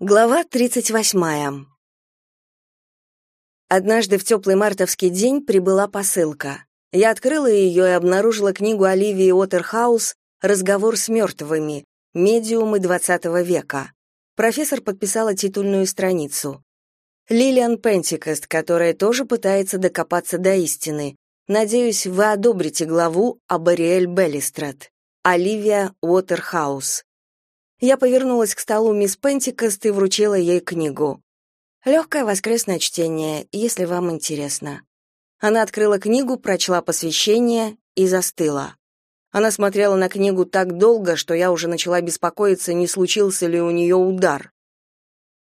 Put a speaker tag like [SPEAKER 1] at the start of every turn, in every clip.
[SPEAKER 1] Глава 38. Однажды в теплый мартовский день прибыла посылка. Я открыла ее и обнаружила книгу Оливии Уотерхаус «Разговор с мертвыми. Медиумы XX века». Профессор подписала титульную страницу. Лилиан Пентикост, которая тоже пытается докопаться до истины. Надеюсь, вы одобрите главу об Ариэль Беллистрат. Оливия Уотерхаус. Я повернулась к столу мисс Пентикост и вручила ей книгу. «Легкое воскресное чтение, если вам интересно». Она открыла книгу, прочла посвящение и застыла. Она смотрела на книгу так долго, что я уже начала беспокоиться, не случился ли у нее удар.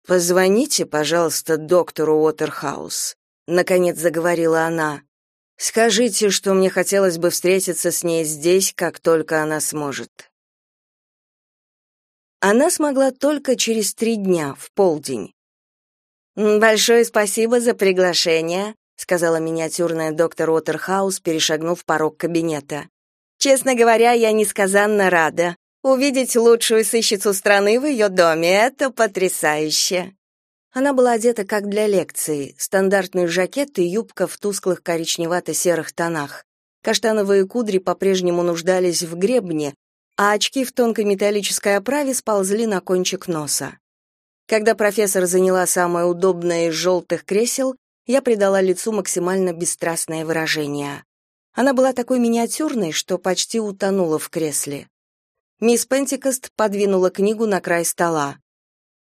[SPEAKER 1] «Позвоните, пожалуйста, доктору Уотерхаус», — наконец заговорила она. «Скажите, что мне хотелось бы встретиться с ней здесь, как только она сможет». Она смогла только через три дня, в полдень. «Большое спасибо за приглашение», сказала миниатюрная доктор Уотерхаус, перешагнув порог кабинета. «Честно говоря, я несказанно рада. Увидеть лучшую сыщицу страны в ее доме — это потрясающе». Она была одета как для лекции, стандартный жакет и юбка в тусклых коричневато-серых тонах. Каштановые кудри по-прежнему нуждались в гребне, а очки в тонкой металлической оправе сползли на кончик носа. Когда профессор заняла самое удобное из желтых кресел, я придала лицу максимально бесстрастное выражение. Она была такой миниатюрной, что почти утонула в кресле. Мисс Пентикост подвинула книгу на край стола.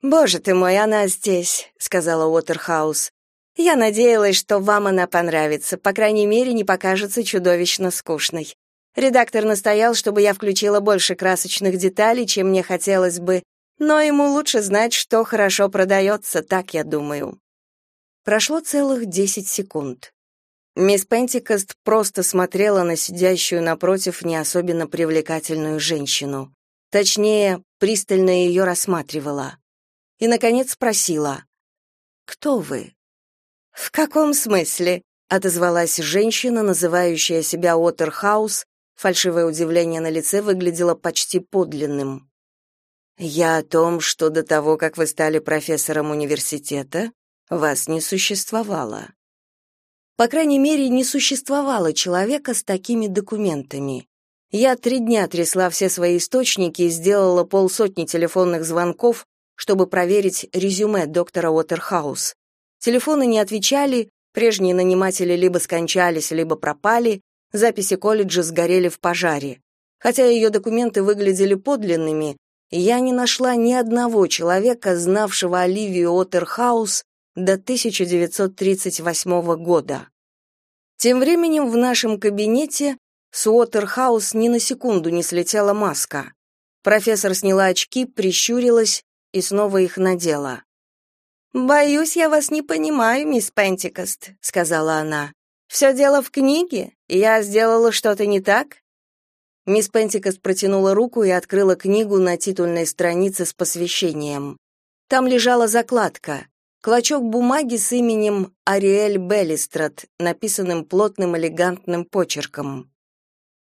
[SPEAKER 1] «Боже ты мой, она здесь», — сказала Уотерхаус. «Я надеялась, что вам она понравится, по крайней мере, не покажется чудовищно скучной. Редактор настоял, чтобы я включила больше красочных деталей, чем мне хотелось бы, но ему лучше знать, что хорошо продается, так я думаю. Прошло целых десять секунд. Мисс Пентикост просто смотрела на сидящую напротив не особенно привлекательную женщину. Точнее, пристально ее рассматривала. И, наконец, спросила, «Кто вы?» «В каком смысле?» — отозвалась женщина, называющая себя Уотерхаус Фальшивое удивление на лице выглядело почти подлинным. «Я о том, что до того, как вы стали профессором университета, вас не существовало». По крайней мере, не существовало человека с такими документами. Я три дня трясла все свои источники и сделала полсотни телефонных звонков, чтобы проверить резюме доктора Уотерхаус. Телефоны не отвечали, прежние наниматели либо скончались, либо пропали, Записи колледжа сгорели в пожаре. Хотя ее документы выглядели подлинными, я не нашла ни одного человека, знавшего Оливию Отерхаус до 1938 года. Тем временем в нашем кабинете с Уотерхаус ни на секунду не слетела маска. Профессор сняла очки, прищурилась и снова их надела. «Боюсь, я вас не понимаю, мисс Пентикост», — сказала она. «Все дело в книге? Я сделала что-то не так?» Мисс Пентикост протянула руку и открыла книгу на титульной странице с посвящением. Там лежала закладка, клочок бумаги с именем Ариэль Беллистрат, написанным плотным элегантным почерком.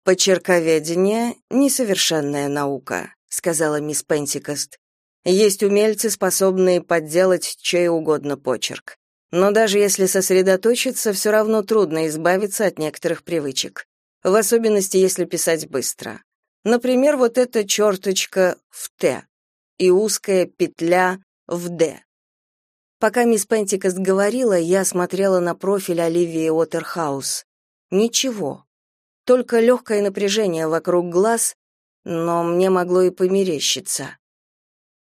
[SPEAKER 1] «Почерковедение — несовершенная наука», — сказала мисс Пентикост. «Есть умельцы, способные подделать чей угодно почерк. Но даже если сосредоточиться, все равно трудно избавиться от некоторых привычек. В особенности, если писать быстро. Например, вот эта черточка в «Т» и узкая петля в «Д». Пока мисс Пентикост говорила, я смотрела на профиль Оливии Уотерхаус. Ничего. Только легкое напряжение вокруг глаз, но мне могло и померещиться.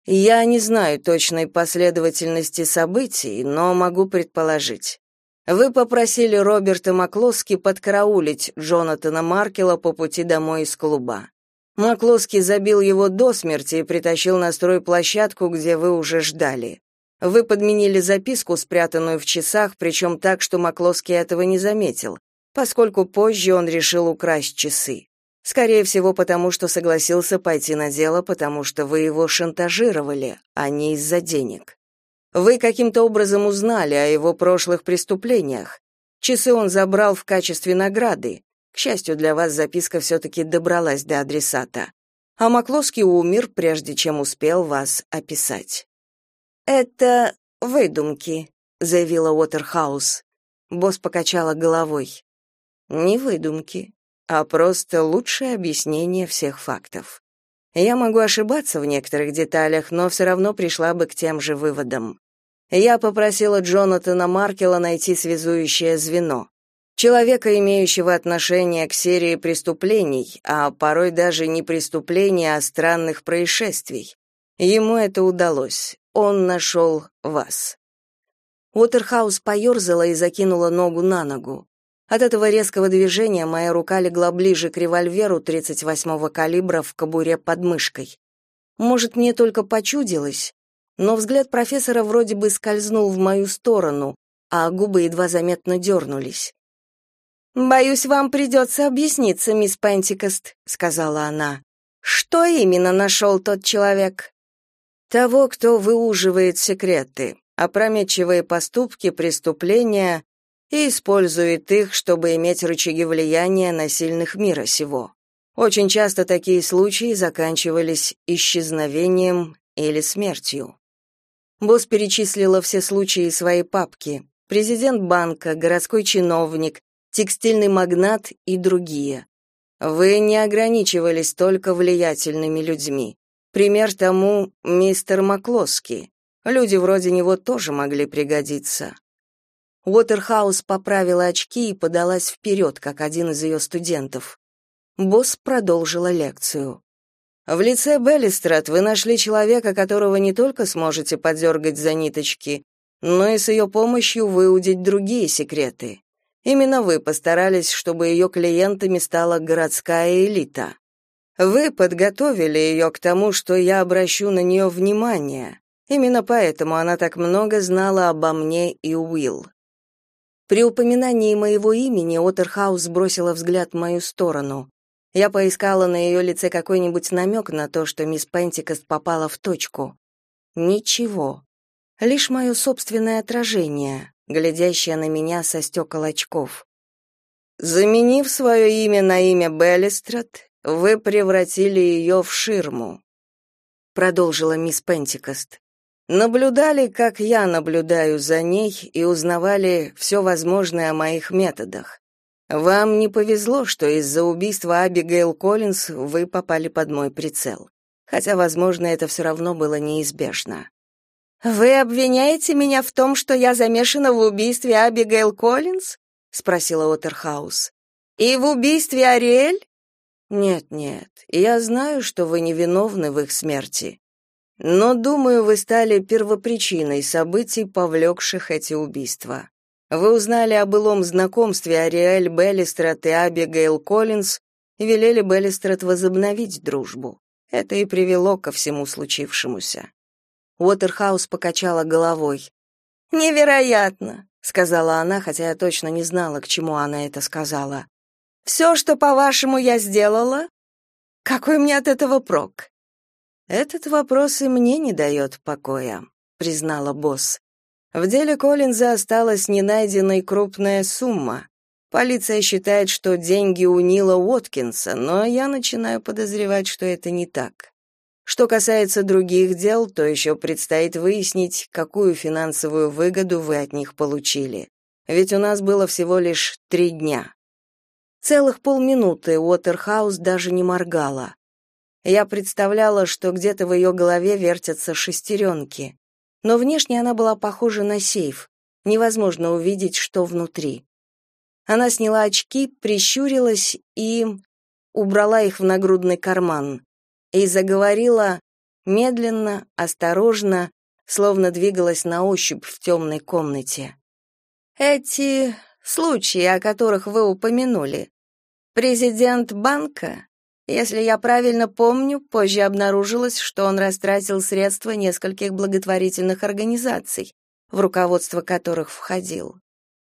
[SPEAKER 1] Я не знаю точной последовательности событий, но могу предположить. Вы попросили Роберта Маклоски подкараулить Джонатана Маркела по пути домой из клуба. Маклоски забил его до смерти и притащил на стройплощадку, где вы уже ждали. Вы подменили записку, спрятанную в часах, причем так, что Маклоски этого не заметил, поскольку позже он решил украсть часы. Скорее всего, потому что согласился пойти на дело, потому что вы его шантажировали, а не из-за денег. Вы каким-то образом узнали о его прошлых преступлениях. Часы он забрал в качестве награды. К счастью для вас, записка все-таки добралась до адресата. А Макловский умер, прежде чем успел вас описать. Это выдумки, заявила Уотерхаус. Босс покачала головой. Не выдумки, а просто лучшее объяснение всех фактов. Я могу ошибаться в некоторых деталях, но все равно пришла бы к тем же выводам. Я попросила Джонатана Маркела найти связующее звено. Человека, имеющего отношение к серии преступлений, а порой даже не преступлений, а странных происшествий. Ему это удалось. Он нашел вас. Уотерхаус поерзала и закинула ногу на ногу. От этого резкого движения моя рука легла ближе к револьверу 38-го калибра в кобуре под мышкой. Может, мне только почудилось, но взгляд профессора вроде бы скользнул в мою сторону, а губы едва заметно дернулись. «Боюсь, вам придется объясниться, мисс Пентикост», — сказала она. «Что именно нашел тот человек?» «Того, кто выуживает секреты, опрометчивые поступки, преступления и использует их, чтобы иметь рычаги влияния на сильных мира сего. Очень часто такие случаи заканчивались исчезновением или смертью. Босс перечислила все случаи своей папки: президент банка, городской чиновник, текстильный магнат и другие. Вы не ограничивались только влиятельными людьми. Пример тому мистер Маклоски. Люди вроде него тоже могли пригодиться. Уотерхаус поправила очки и подалась вперед, как один из ее студентов. Босс продолжила лекцию. В лице Беллистрат вы нашли человека, которого не только сможете подергать за ниточки, но и с ее помощью выудить другие секреты. Именно вы постарались, чтобы ее клиентами стала городская элита. Вы подготовили ее к тому, что я обращу на нее внимание. Именно поэтому она так много знала обо мне и Уилл. При упоминании моего имени Отерхаус бросила взгляд в мою сторону. Я поискала на ее лице какой-нибудь намек на то, что мисс Пентикост попала в точку. Ничего. Лишь мое собственное отражение, глядящее на меня со стекол очков. Заменив свое имя на имя Беллистрат, вы превратили ее в ширму, продолжила мисс Пентикост. Наблюдали, как я наблюдаю за ней, и узнавали все возможное о моих методах. Вам не повезло, что из-за убийства Абигейл Коллинз вы попали под мой прицел. Хотя, возможно, это все равно было неизбежно. Вы обвиняете меня в том, что я замешана в убийстве Абигейл Коллинз? спросила Отерхаус. И в убийстве Ариэль? Нет, нет. Я знаю, что вы невиновны в их смерти. Но, думаю, вы стали первопричиной событий, повлекших эти убийства. Вы узнали о былом знакомстве Ариэль Беллистрат и Абигейл Коллинз и велели Беллистрат возобновить дружбу. Это и привело ко всему случившемуся. Уотерхаус покачала головой. «Невероятно!» — сказала она, хотя я точно не знала, к чему она это сказала. «Все, что, по-вашему, я сделала? Какой мне от этого прок?» Этот вопрос и мне не дает покоя, признала босс. В деле Коллинза осталась ненайденной крупная сумма. Полиция считает, что деньги у Нила Уоткинса, но я начинаю подозревать, что это не так. Что касается других дел, то еще предстоит выяснить, какую финансовую выгоду вы от них получили. Ведь у нас было всего лишь три дня. Целых полминуты Уотерхаус даже не моргала. Я представляла, что где-то в ее голове вертятся шестеренки. Но внешне она была похожа на сейф. Невозможно увидеть, что внутри. Она сняла очки, прищурилась и убрала их в нагрудный карман. И заговорила медленно, осторожно, словно двигалась на ощупь в темной комнате. Эти случаи, о которых вы упомянули, президент банка если я правильно помню, позже обнаружилось, что он растратил средства нескольких благотворительных организаций, в руководство которых входил.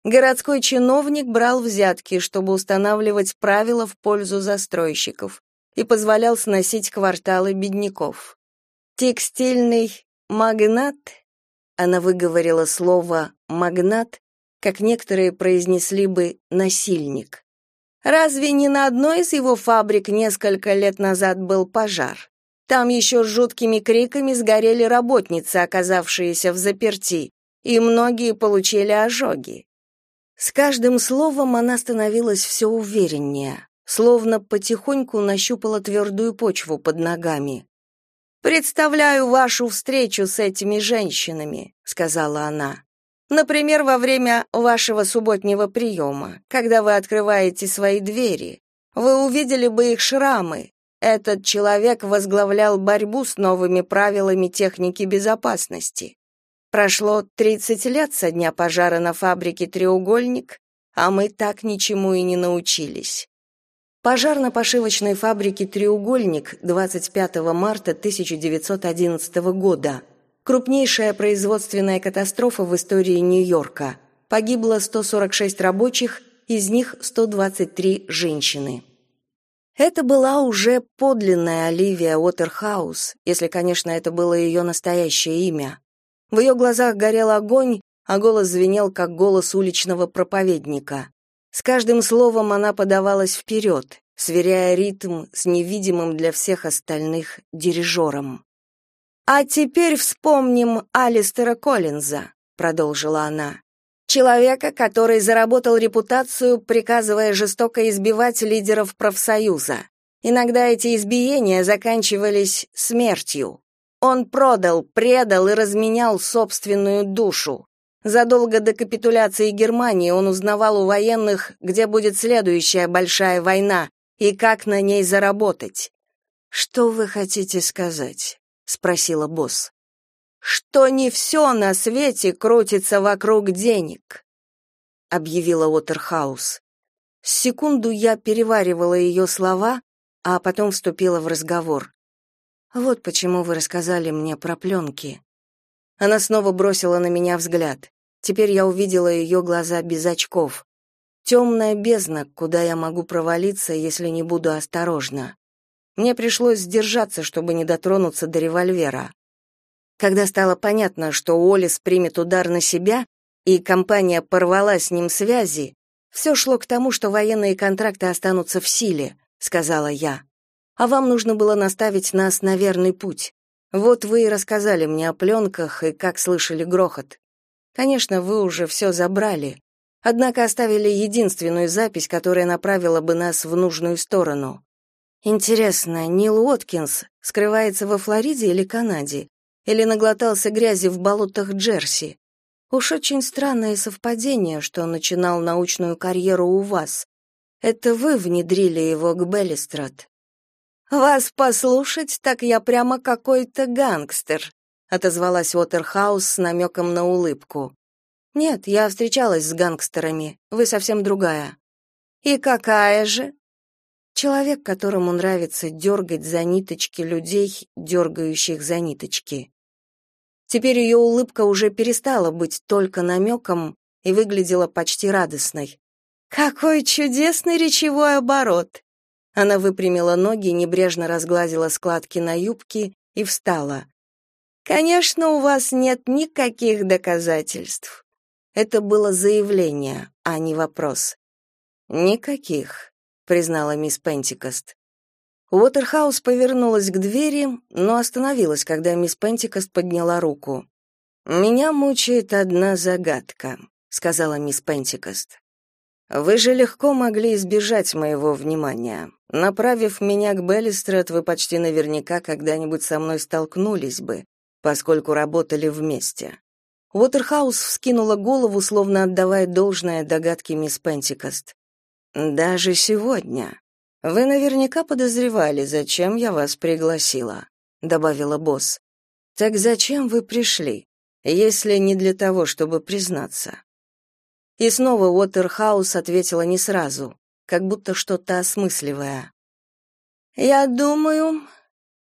[SPEAKER 1] Городской чиновник брал взятки, чтобы устанавливать правила в пользу застройщиков и позволял сносить кварталы бедняков. Текстильный магнат, она выговорила слово магнат, как некоторые произнесли бы насильник. Разве не на одной из его фабрик несколько лет назад был пожар? Там еще с жуткими криками сгорели работницы, оказавшиеся в заперти, и многие получили ожоги. С каждым словом она становилась все увереннее, словно потихоньку нащупала твердую почву под ногами. «Представляю вашу встречу с этими женщинами», — сказала она. «Например, во время вашего субботнего приема, когда вы открываете свои двери. Вы увидели бы их шрамы. Этот человек возглавлял борьбу с новыми правилами техники безопасности. Прошло 30 лет со дня пожара на фабрике «Треугольник», а мы так ничему и не научились. Пожар на пошивочной фабрике «Треугольник» 25 марта 1911 года. Крупнейшая производственная катастрофа в истории Нью-Йорка. Погибло 146 рабочих, из них 123 женщины. Это была уже подлинная Оливия Уотерхаус, если, конечно, это было ее настоящее имя. В ее глазах горел огонь, а голос звенел, как голос уличного проповедника. С каждым словом она подавалась вперед, сверяя ритм с невидимым для всех остальных дирижером. «А теперь вспомним Алистера Коллинза», — продолжила она. «Человека, который заработал репутацию, приказывая жестоко избивать лидеров профсоюза. Иногда эти избиения заканчивались смертью. Он продал, предал и разменял собственную душу. Задолго до капитуляции Германии он узнавал у военных, где будет следующая большая война и как на ней заработать. «Что вы хотите сказать?» — спросила босс. «Что не все на свете крутится вокруг денег», — объявила Уотерхаус. Секунду я переваривала ее слова, а потом вступила в разговор. Вот почему вы рассказали мне про пленки». Она снова бросила на меня взгляд. Теперь я увидела ее глаза без очков. Темная бездна, куда я могу провалиться, если не буду осторожна. Мне пришлось сдержаться, чтобы не дотронуться до револьвера. Когда стало понятно, что Уоллес примет удар на себя, и компания порвала с ним связи, все шло к тому, что военные контракты останутся в силе, сказала я а вам нужно было наставить нас на верный путь. Вот вы и рассказали мне о пленках и как слышали грохот. Конечно, вы уже все забрали, однако оставили единственную запись, которая направила бы нас в нужную сторону. Интересно, Нил Уоткинс скрывается во Флориде или Канаде? Или наглотался грязи в болотах Джерси? Уж очень странное совпадение, что он начинал научную карьеру у вас. Это вы внедрили его к Беллистрат. «Вас послушать, так я прямо какой-то гангстер», отозвалась Уотерхаус с намеком на улыбку. «Нет, я встречалась с гангстерами, вы совсем другая». «И какая же?» Человек, которому нравится дергать за ниточки людей, дергающих за ниточки. Теперь ее улыбка уже перестала быть только намеком и выглядела почти радостной. «Какой чудесный речевой оборот! Она выпрямила ноги, небрежно разгладила складки на юбке и встала. Конечно, у вас нет никаких доказательств. Это было заявление, а не вопрос. Никаких, признала мисс Пентикост. Уотерхаус повернулась к двери, но остановилась, когда мисс Пентикост подняла руку. Меня мучает одна загадка, сказала мисс Пентикост. Вы же легко могли избежать моего внимания. Направив меня к Беллистрет, вы почти наверняка когда-нибудь со мной столкнулись бы, поскольку работали вместе. Уотерхаус вскинула голову, словно отдавая должное догадке мисс Пентикост. Даже сегодня. Вы наверняка подозревали, зачем я вас пригласила, добавила босс. Так зачем вы пришли, если не для того, чтобы признаться? И снова Уотерхаус ответила не сразу, как будто что-то осмысливая. «Я думаю,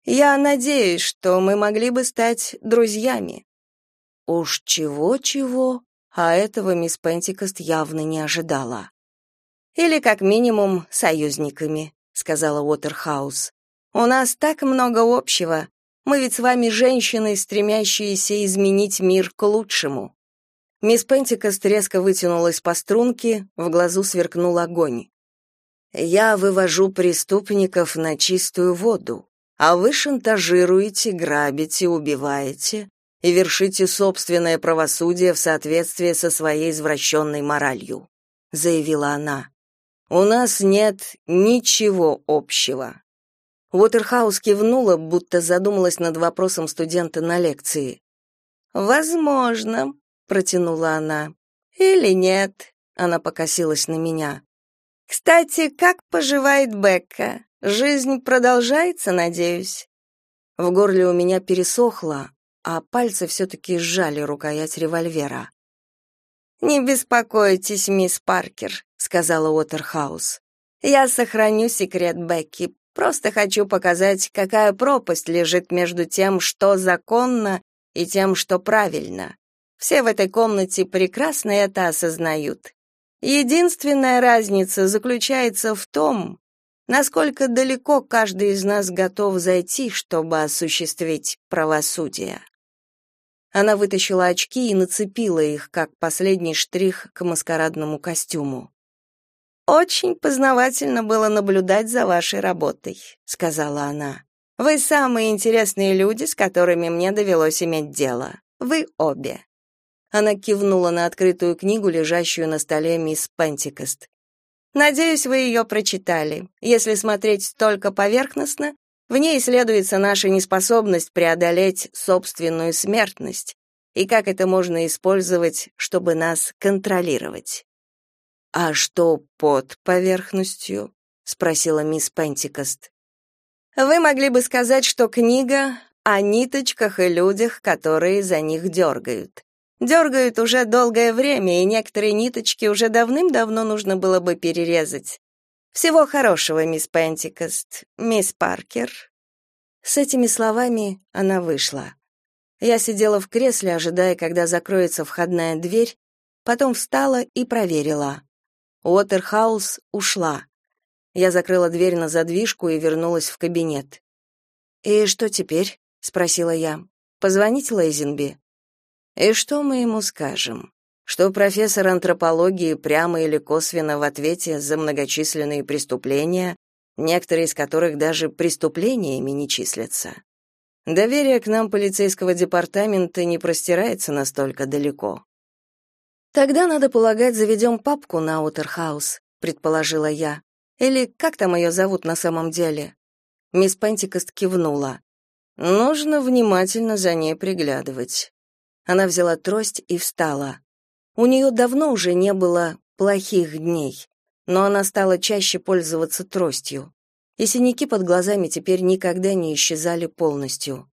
[SPEAKER 1] я надеюсь, что мы могли бы стать друзьями». Уж чего-чего, а этого мисс Пентикост явно не ожидала. «Или, как минимум, союзниками», — сказала Уотерхаус. «У нас так много общего. Мы ведь с вами женщины, стремящиеся изменить мир к лучшему». Мисс Пентикост резко вытянулась по струнке, в глазу сверкнул огонь. «Я вывожу преступников на чистую воду», — а вы шантажируете, грабите, убиваете и вершите собственное правосудие в соответствии со своей извращенной моралью, заявила она. У нас нет ничего общего. Уотерхаус кивнула, будто задумалась над вопросом студента на лекции. Возможно, протянула она. Или нет? Она покосилась на меня. Кстати, как поживает Бекка? Жизнь продолжается, надеюсь. В горле у меня пересохло, а пальцы все-таки сжали рукоять револьвера. «Не беспокойтесь, мисс Паркер», — сказала Уотерхаус. «Я сохраню секрет Бекки. Просто хочу показать, какая пропасть лежит между тем, что законно, и тем, что правильно. Все в этой комнате прекрасно это осознают. Единственная разница заключается в том, насколько далеко каждый из нас готов зайти, чтобы осуществить правосудие. Она вытащила очки и нацепила их, как последний штрих к маскарадному костюму. Очень познавательно было наблюдать за вашей работой, сказала она. Вы самые интересные люди, с которыми мне довелось иметь дело. Вы обе. Она кивнула на открытую книгу, лежащую на столе мисс Пентикост. Надеюсь, вы ее прочитали. Если смотреть только поверхностно, в ней исследуется наша неспособность преодолеть собственную смертность и как это можно использовать, чтобы нас контролировать. А что под поверхностью? спросила мисс Пентикост. Вы могли бы сказать, что книга о ниточках и людях, которые за них дергают. Дергают уже долгое время, и некоторые ниточки уже давным-давно нужно было бы перерезать. Всего хорошего, мисс Пентикост, мисс Паркер. С этими словами она вышла. Я сидела в кресле, ожидая, когда закроется входная дверь, потом встала и проверила. Уотерхаус ушла. Я закрыла дверь на задвижку и вернулась в кабинет. «И что теперь?» — спросила я. «Позвонить Лейзенби?» И что мы ему скажем? Что профессор антропологии прямо или косвенно в ответе за многочисленные преступления, некоторые из которых даже преступлениями не числятся. Доверие к нам полицейского департамента не простирается настолько далеко. Тогда, надо полагать, заведем папку на Утерхаус, предположила я. Или как там ее зовут на самом деле? Мисс Пентикост кивнула. Нужно внимательно за ней приглядывать. Она взяла трость и встала. У нее давно уже не было плохих дней, но она стала чаще пользоваться тростью. И синяки под глазами теперь никогда не исчезали полностью.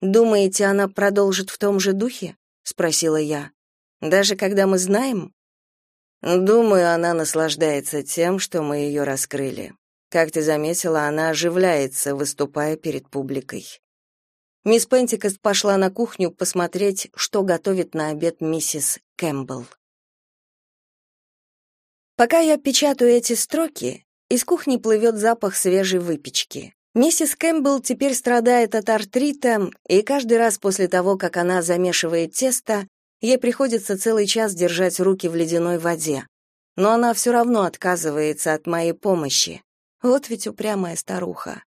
[SPEAKER 1] «Думаете, она продолжит в том же духе?» — спросила я. «Даже когда мы знаем?» «Думаю, она наслаждается тем, что мы ее раскрыли. Как ты заметила, она оживляется, выступая перед публикой. Мисс Пентикост пошла на кухню посмотреть, что готовит на обед миссис Кэмпбелл. Пока я печатаю эти строки, из кухни плывет запах свежей выпечки. Миссис Кэмпбелл теперь страдает от артрита, и каждый раз после того, как она замешивает тесто, ей приходится целый час держать руки в ледяной воде. Но она все равно отказывается от моей помощи. Вот ведь упрямая старуха.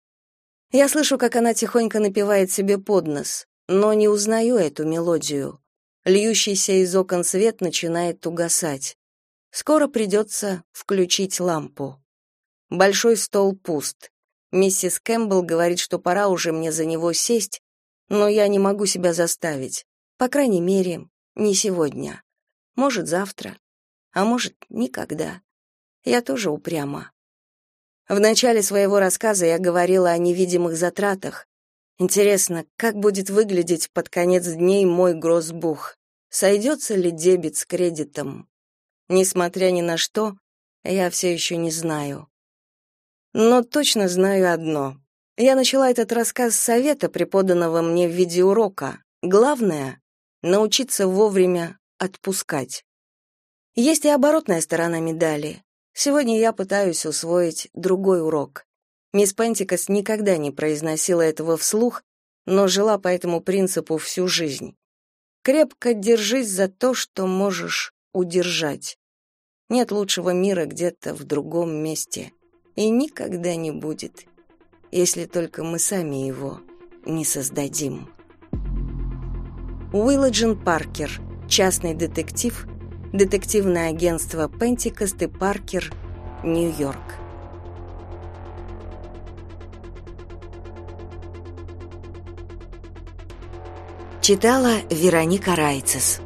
[SPEAKER 1] Я слышу, как она тихонько напевает себе под нос, но не узнаю эту мелодию. Льющийся из окон свет начинает угасать. Скоро придется включить лампу. Большой стол пуст. Миссис Кэмпбелл говорит, что пора уже мне за него сесть, но я не могу себя заставить. По крайней мере, не сегодня. Может, завтра, а может, никогда. Я тоже упряма. В начале своего рассказа я говорила о невидимых затратах. Интересно, как будет выглядеть под конец дней мой гроссбух? Сойдется ли дебет с кредитом? Несмотря ни на что, я все еще не знаю. Но точно знаю одно. Я начала этот рассказ с совета, преподанного мне в виде урока. Главное — научиться вовремя отпускать. Есть и оборотная сторона медали. Сегодня я пытаюсь усвоить другой урок. Мисс Пентикас никогда не произносила этого вслух, но жила по этому принципу всю жизнь. Крепко держись за то, что можешь удержать. Нет лучшего мира где-то в другом месте. И никогда не будет. если только мы сами его не создадим. Уилладжин Паркер, частный детектив, детективное агентство Пентикост и Паркер, Нью-Йорк. Читала Вероника Райцес.